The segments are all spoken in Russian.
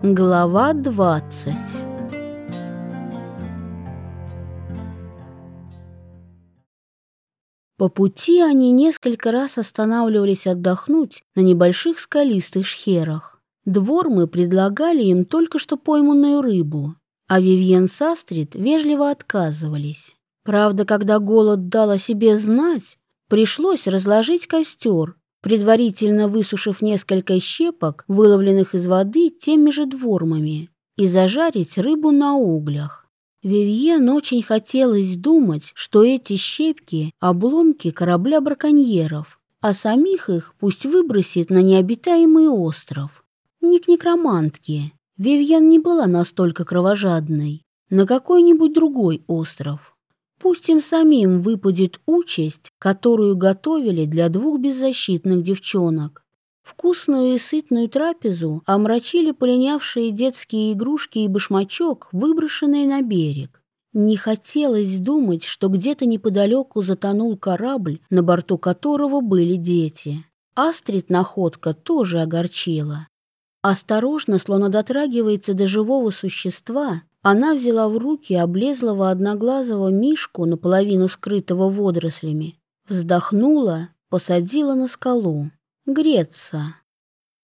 Глава 20 По пути они несколько раз останавливались отдохнуть на небольших скалистых шхерах. Двор мы предлагали им только что пойманную рыбу, а Вивьен с Астрид вежливо отказывались. Правда, когда голод дал о себе знать, пришлось разложить костер, предварительно высушив несколько щепок, выловленных из воды теми же двормами, и зажарить рыбу на углях. Вивьен очень хотелось думать, что эти щепки — обломки корабля браконьеров, а самих их пусть выбросит на необитаемый остров. Не к некромантке. Вивьен не была настолько кровожадной. На какой-нибудь другой остров. Пусть им самим выпадет участь, которую готовили для двух беззащитных девчонок. Вкусную и сытную трапезу омрачили полинявшие детские игрушки и башмачок, выброшенные на берег. Не хотелось думать, что где-то неподалеку затонул корабль, на борту которого были дети. Астрид находка тоже огорчила. Осторожно, словно дотрагивается до живого существа, она взяла в руки облезлого одноглазого мишку, наполовину скрытого водорослями, вздохнула, посадила на скалу. Греться.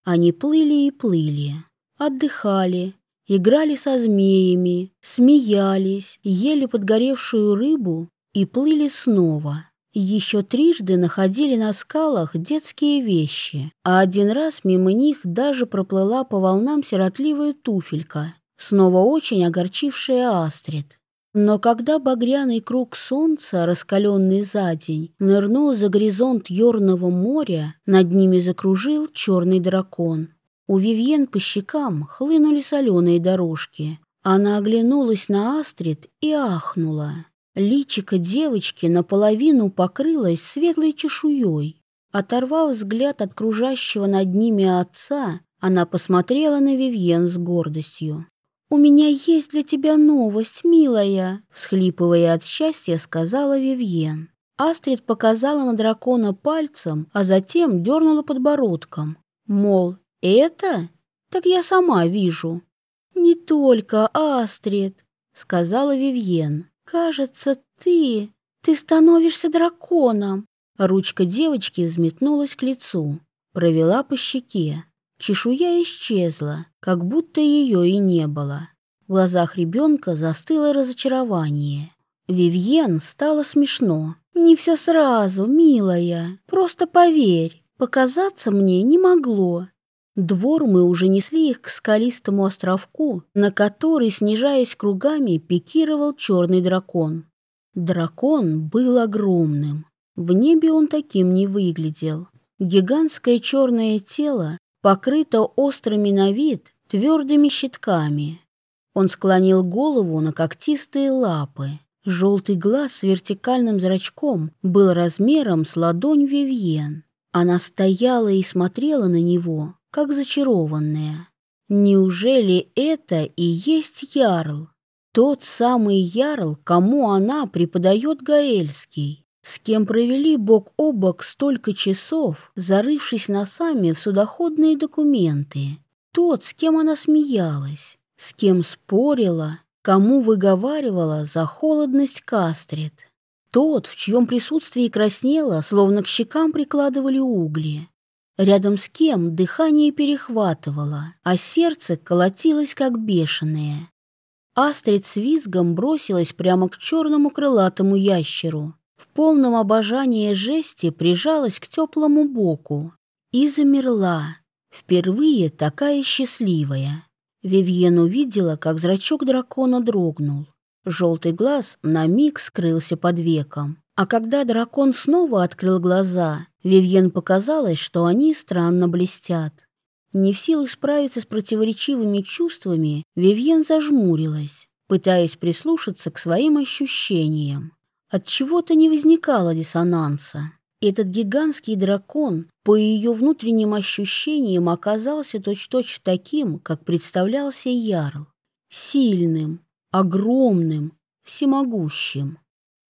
Они плыли и плыли, отдыхали, играли со змеями, смеялись, ели подгоревшую рыбу и плыли снова. Еще трижды находили на скалах детские вещи, а один раз мимо них даже проплыла по волнам сиротливая туфелька снова очень огорчившая Астрид. Но когда багряный круг солнца, раскаленный за день, нырнул за горизонт Ёрного моря, над ними закружил черный дракон. У Вивьен по щекам хлынули соленые дорожки. Она оглянулась на Астрид и ахнула. Личико девочки наполовину покрылось светлой чешуей. Оторвав взгляд от кружащего над ними отца, она посмотрела на Вивьен с гордостью. «У меня есть для тебя новость, милая», — всхлипывая от счастья, сказала Вивьен. Астрид показала на дракона пальцем, а затем дернула подбородком. Мол, это? Так я сама вижу. «Не только, Астрид», — сказала Вивьен. «Кажется, ты... ты становишься драконом». Ручка девочки взметнулась к лицу, провела по щеке. Чешуя исчезла, как будто ее и не было. В глазах ребенка застыло разочарование. Вивьен стало смешно. «Не все сразу, милая. Просто поверь, показаться мне не могло». Двор мы уже несли их к скалистому островку, на который, снижаясь кругами, пикировал черный дракон. Дракон был огромным. В небе он таким не выглядел. Гигантское черное тело покрыто острыми на вид твердыми щитками. Он склонил голову на когтистые лапы. Желтый глаз с вертикальным зрачком был размером с ладонь Вивьен. Она стояла и смотрела на него, как зачарованная. Неужели это и есть Ярл? Тот самый Ярл, кому она преподает Гаэльский с кем провели бок о бок столько часов, зарывшись носами в судоходные документы. Тот, с кем она смеялась, с кем спорила, кому выговаривала за холодность Кастрит. Тот, в чьем присутствии краснела, словно к щекам прикладывали угли. Рядом с кем дыхание перехватывало, а сердце колотилось, как бешеное. Астрид с визгом бросилась прямо к черному крылатому ящеру, в полном обожании жести прижалась к теплому боку и замерла, впервые такая счастливая. Вивьен увидела, как зрачок дракона дрогнул. Желтый глаз на миг скрылся под веком. А когда дракон снова открыл глаза, Вивьен показалось, что они странно блестят. Не в силах справиться с противоречивыми чувствами, Вивьен зажмурилась, пытаясь прислушаться к своим ощущениям. От чего-то не возникало диссонанса. Этот гигантский дракон, по ее внутренним ощущениям, оказался точь-точь таким, как представлялся Ярл. Сильным, огромным, всемогущим.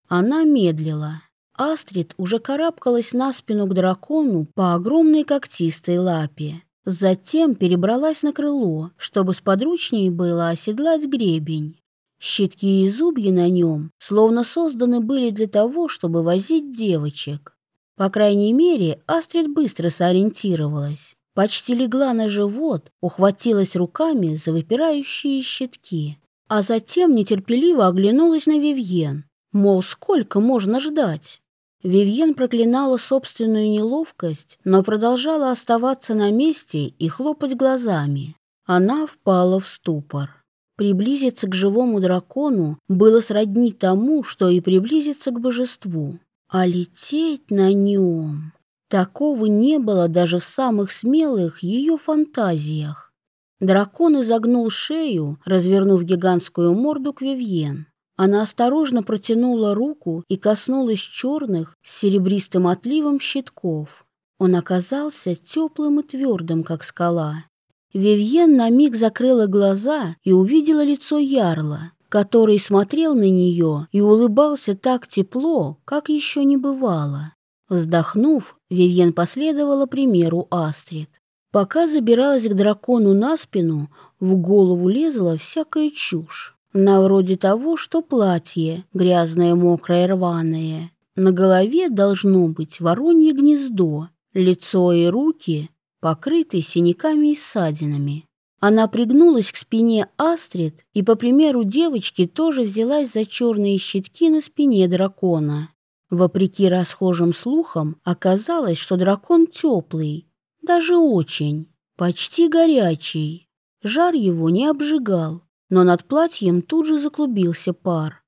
Она медлила. Астрид уже карабкалась на спину к дракону по огромной когтистой лапе. Затем перебралась на крыло, чтобы сподручнее было оседлать гребень. Щитки и зубья на нем словно созданы были для того, чтобы возить девочек. По крайней мере, Астрид быстро сориентировалась. Почти легла на живот, ухватилась руками за выпирающие щитки, а затем нетерпеливо оглянулась на Вивьен. Мол, сколько можно ждать? Вивьен проклинала собственную неловкость, но продолжала оставаться на месте и хлопать глазами. Она впала в ступор. Приблизиться к живому дракону было сродни тому, что и приблизиться к божеству. А лететь на нем... Такого не было даже в самых смелых ее фантазиях. Дракон изогнул шею, развернув гигантскую морду к Вивьен. Она осторожно протянула руку и коснулась черных с серебристым отливом щитков. Он оказался теплым и твердым, как скала. Вивьен на миг закрыла глаза и увидела лицо Ярла, который смотрел на нее и улыбался так тепло, как еще не бывало. Вздохнув, Вивьен последовала примеру Астрид. Пока забиралась к дракону на спину, в голову лезла всякая чушь. На вроде того, что платье грязное, мокрое, рваное. На голове должно быть воронье гнездо, лицо и руки покрыты синяками и ссадинами. Она пригнулась к спине Астрид и, по примеру девочки, тоже взялась за черные щитки на спине дракона. Вопреки расхожим слухам, оказалось, что дракон теплый, даже очень, почти горячий. Жар его не обжигал, но над платьем тут же заклубился пар.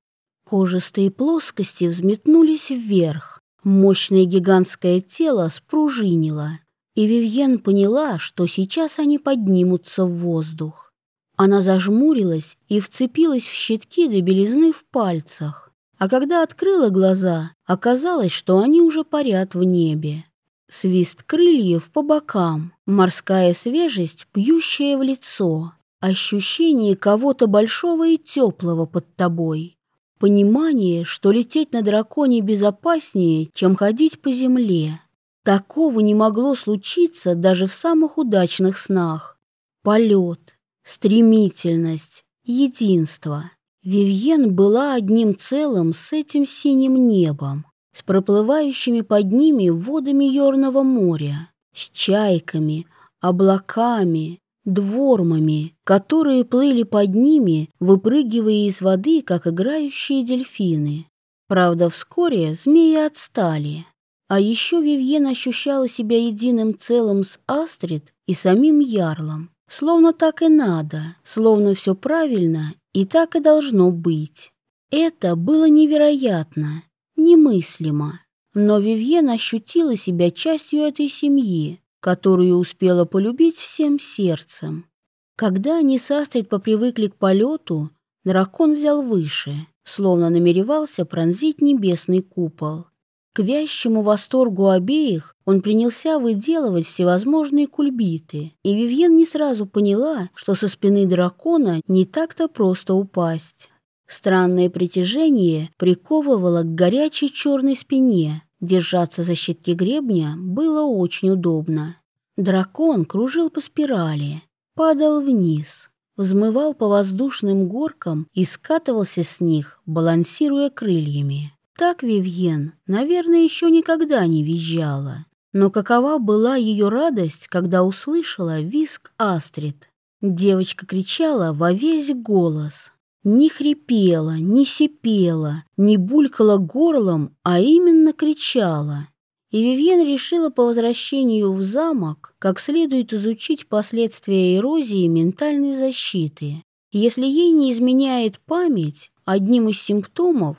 Кожистые плоскости взметнулись вверх, мощное гигантское тело спружинило, и Вивьен поняла, что сейчас они поднимутся в воздух. Она зажмурилась и вцепилась в щитки до белизны в пальцах, а когда открыла глаза, оказалось, что они уже парят в небе. Свист крыльев по бокам, морская свежесть, пьющая в лицо — Ощущение кого-то большого и теплого под тобой. Понимание, что лететь на драконе безопаснее, чем ходить по земле. Такого не могло случиться даже в самых удачных снах. Полет, стремительность, единство. Вивьен была одним целым с этим синим небом, с проплывающими под ними водами Ёрного моря, с чайками, облаками, двормами, которые плыли под ними, выпрыгивая из воды, как играющие дельфины. Правда, вскоре змеи отстали. А еще Вивьен ощущала себя единым целым с Астрид и самим Ярлом. Словно так и надо, словно все правильно и так и должно быть. Это было невероятно, немыслимо. Но Вивьен ощутила себя частью этой семьи, которую успела полюбить всем сердцем. Когда они с Астрид попривыкли к полету, дракон взял выше, словно намеревался пронзить небесный купол. К вящему восторгу обеих он принялся выделывать всевозможные кульбиты, и Вивьен не сразу поняла, что со спины дракона не так-то просто упасть. Странное притяжение приковывало к горячей черной спине, Держаться за щитки гребня было очень удобно. Дракон кружил по спирали, падал вниз, взмывал по воздушным горкам и скатывался с них, балансируя крыльями. Так Вивьен, наверное, еще никогда не визжала. Но какова была ее радость, когда услышала визг Астрид. Девочка кричала во весь голос, не хрипела, не сипела, не булькала горлом, а именно кричала. И Вивьен решила по возвращению в замок как следует изучить последствия эрозии ментальной защиты. Если ей не изменяет память, одним из симптомов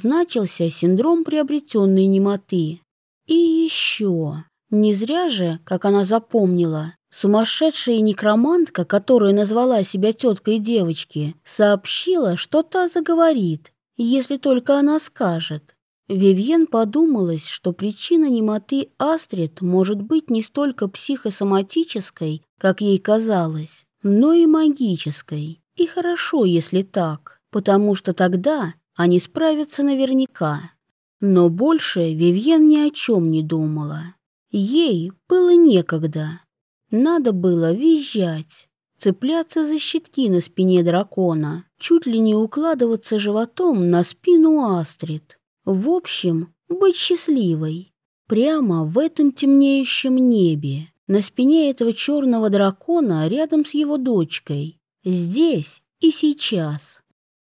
значился синдром приобретенной немоты. И еще, не зря же, как она запомнила, Сумасшедшая некромантка, которая назвала себя теткой девочки, сообщила, что та заговорит, если только она скажет. Вивьен подумалось, что причина немоты Астрид может быть не столько психосоматической, как ей казалось, но и магической. И хорошо, если так, потому что тогда они справятся наверняка. Но больше Вивьен ни о чем не думала. Ей было некогда. Надо было визжать, цепляться за щитки на спине дракона, чуть ли не укладываться животом на спину Астрид. В общем, быть счастливой. Прямо в этом темнеющем небе, на спине этого черного дракона рядом с его дочкой. Здесь и сейчас.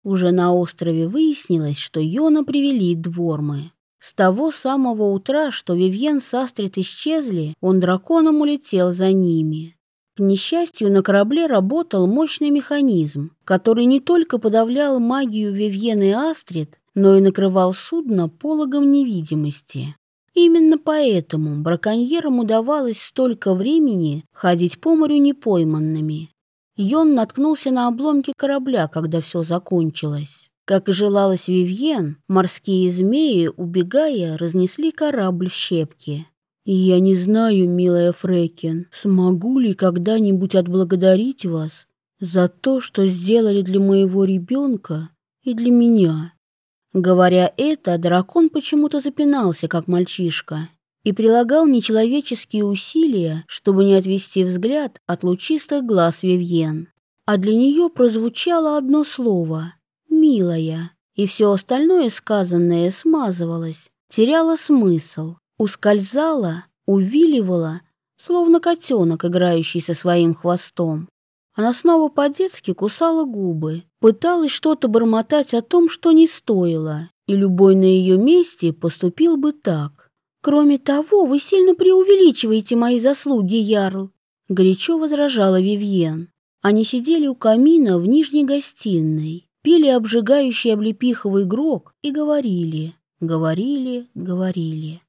Уже на острове выяснилось, что Йона привели двормы. С того самого утра, что Вивьен с Астрид исчезли, он драконом улетел за ними. К несчастью, на корабле работал мощный механизм, который не только подавлял магию Вивьен и Астрид, но и накрывал судно пологом невидимости. Именно поэтому браконьерам удавалось столько времени ходить по морю непойманными. Йон наткнулся на обломки корабля, когда все закончилось. Как и желалось Вивьен, морские змеи, убегая, разнесли корабль в щепки. И я не знаю, милая Фрекин, смогу ли когда-нибудь отблагодарить вас за то, что сделали для моего ребенка и для меня. Говоря это, дракон почему-то запинался, как мальчишка, и прилагал нечеловеческие усилия, чтобы не отвести взгляд от лучистых глаз Вивьен. А для нее прозвучало одно слово «милая», и все остальное сказанное смазывалось, теряло смысл, ускользало, увиливало, словно котенок, играющий со своим хвостом. Она снова по-детски кусала губы, пыталась что-то бормотать о том, что не стоило, и любой на ее месте поступил бы так. «Кроме того, вы сильно преувеличиваете мои заслуги, Ярл», — горячо возражала Вивьен. Они сидели у камина в нижней гостиной, пили обжигающий облепиховый грог и говорили, говорили, говорили.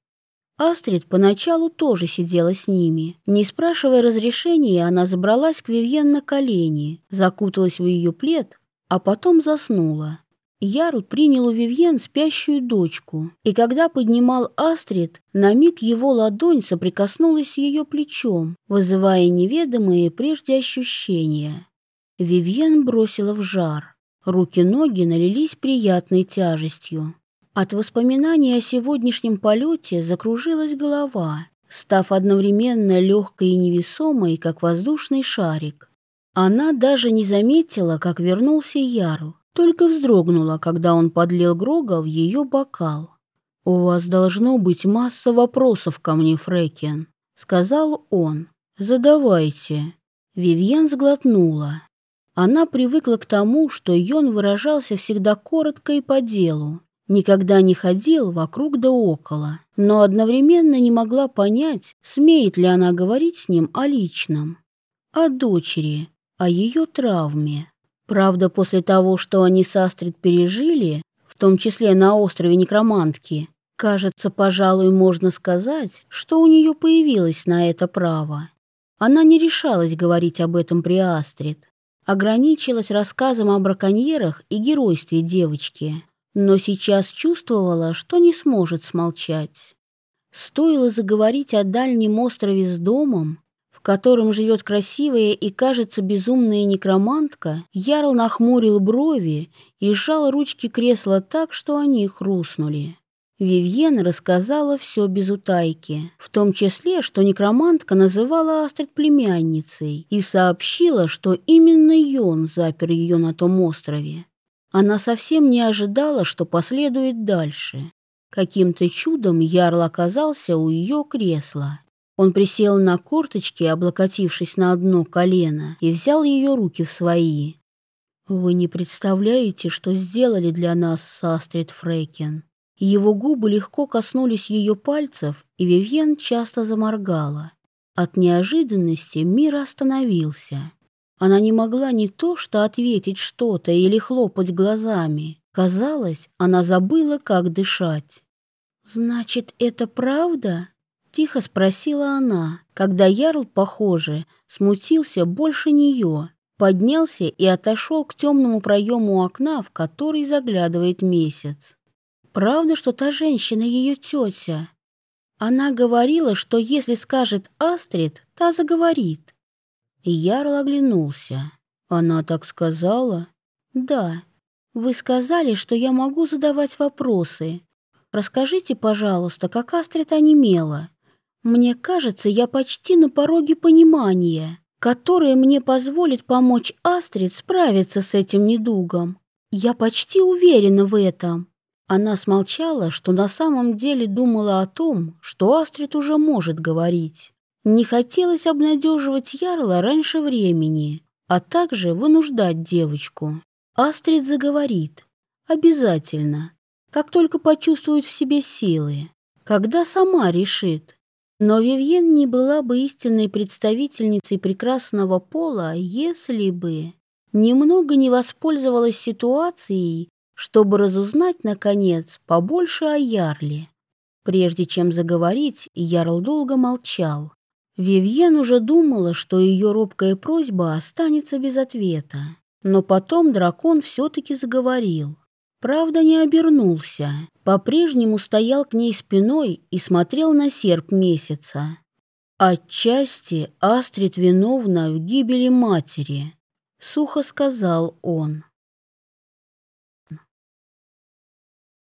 Астрид поначалу тоже сидела с ними. Не спрашивая разрешения, она забралась к Вивьен на колени, закуталась в ее плед, а потом заснула. Ярл принял у Вивьен спящую дочку, и когда поднимал Астрид, на миг его ладонь соприкоснулась с ее плечом, вызывая неведомые прежде ощущения. Вивьен бросила в жар. Руки-ноги налились приятной тяжестью. От воспоминаний о сегодняшнем полете закружилась голова, став одновременно легкой и невесомой, как воздушный шарик. Она даже не заметила, как вернулся Ярл только вздрогнула, когда он подлил Грога в ее бокал. «У вас должно быть масса вопросов ко мне, Фрекен», — сказал он. «Задавайте». Вивьен сглотнула. Она привыкла к тому, что Йон выражался всегда коротко и по делу, никогда не ходил вокруг да около, но одновременно не могла понять, смеет ли она говорить с ним о личном, о дочери, о ее травме. Правда, после того, что они с Астрид пережили, в том числе на острове Некромантки, кажется, пожалуй, можно сказать, что у нее появилось на это право. Она не решалась говорить об этом при Астрид, ограничилась рассказом о браконьерах и геройстве девочки, но сейчас чувствовала, что не сможет смолчать. Стоило заговорить о дальнем острове с домом, котором живет красивая и, кажется, безумная некромантка, Ярл нахмурил брови и сжал ручки кресла так, что они хрустнули. Вивьен рассказала все без утайки, в том числе, что некромантка называла Астрид племянницей и сообщила, что именно Йон запер ее на том острове. Она совсем не ожидала, что последует дальше. Каким-то чудом Ярл оказался у ее кресла он присел на корточки, облокотившись на одно колено, и взял ее руки в свои. «Вы не представляете, что сделали для нас с Астрид Фрейкен». Его губы легко коснулись ее пальцев, и Вивьен часто заморгала. От неожиданности мир остановился. Она не могла ни то что ответить что-то или хлопать глазами. Казалось, она забыла, как дышать. «Значит, это правда?» Тихо спросила она, когда Ярл, похоже, смутился больше нее, поднялся и отошел к темному проему окна, в который заглядывает месяц. Правда, что та женщина ее тетя? Она говорила, что если скажет Астрид, та заговорит. И Ярл оглянулся. Она так сказала? Да. Вы сказали, что я могу задавать вопросы. Расскажите, пожалуйста, как Астрид онемела. Мне кажется, я почти на пороге понимания, которое мне позволит помочь Астрид справиться с этим недугом. Я почти уверена в этом. Она смолчала, что на самом деле думала о том, что Астрид уже может говорить. Не хотелось обнадеживать Ярла раньше времени, а также вынуждать девочку. Астрид заговорит. Обязательно. Как только почувствует в себе силы. Когда сама решит. Но Вивьен не была бы истинной представительницей прекрасного пола, если бы немного не воспользовалась ситуацией чтобы разузнать, наконец, побольше о Ярле. Прежде чем заговорить, Ярл долго молчал. Вивьен уже думала, что ее робкая просьба останется без ответа. Но потом дракон все-таки заговорил. Правда, не обернулся. По-прежнему стоял к ней спиной и смотрел на серп месяца. «Отчасти Астрид виновна в гибели матери», — сухо сказал он.